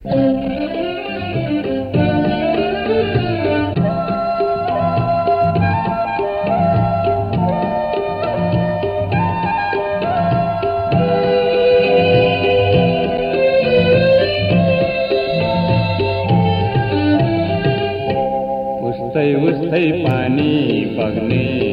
उस्तै उस्तै पानी बग्ने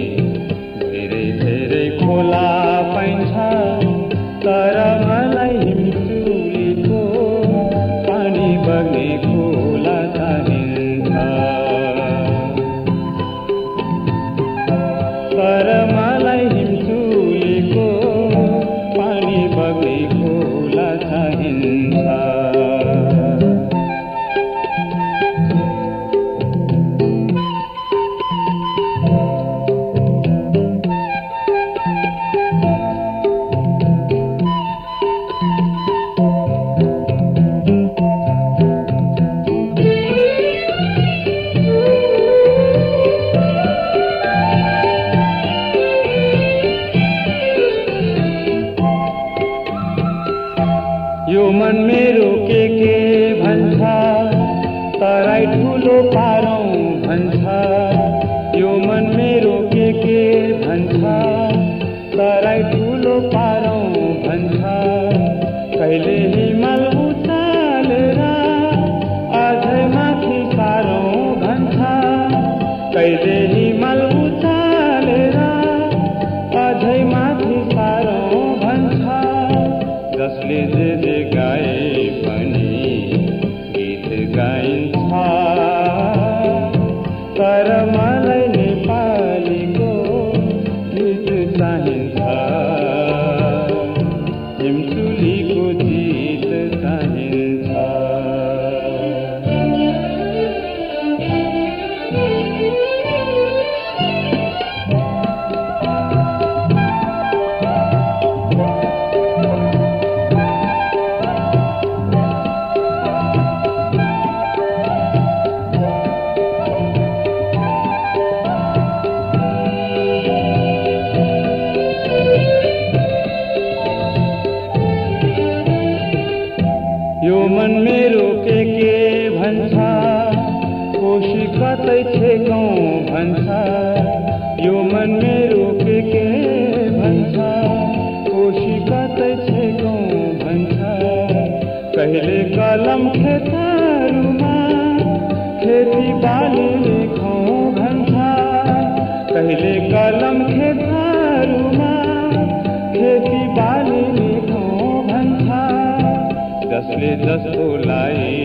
嗯 यो मन मेरो के के भन्छ? तराई ठुलो पारौँ भन्छ। यो मन मेरो के के भन्छ? तराई ठुलो पारौँ भन्छ। कहिले हिमाल उचालेर अझै माथि पारौँ भन्छ। कहिले कर कतै छेकौँ भन्छ यो मन मेरो के के भन्छ कोशी कतै छेकौँ भन्छ कहिले कलम खेतहरूमा खेती बाली लेखौँ भन्छ कहिले कलम खेतहरूमा खेती बाली लेखौँ भन्छ जसले जसोलाई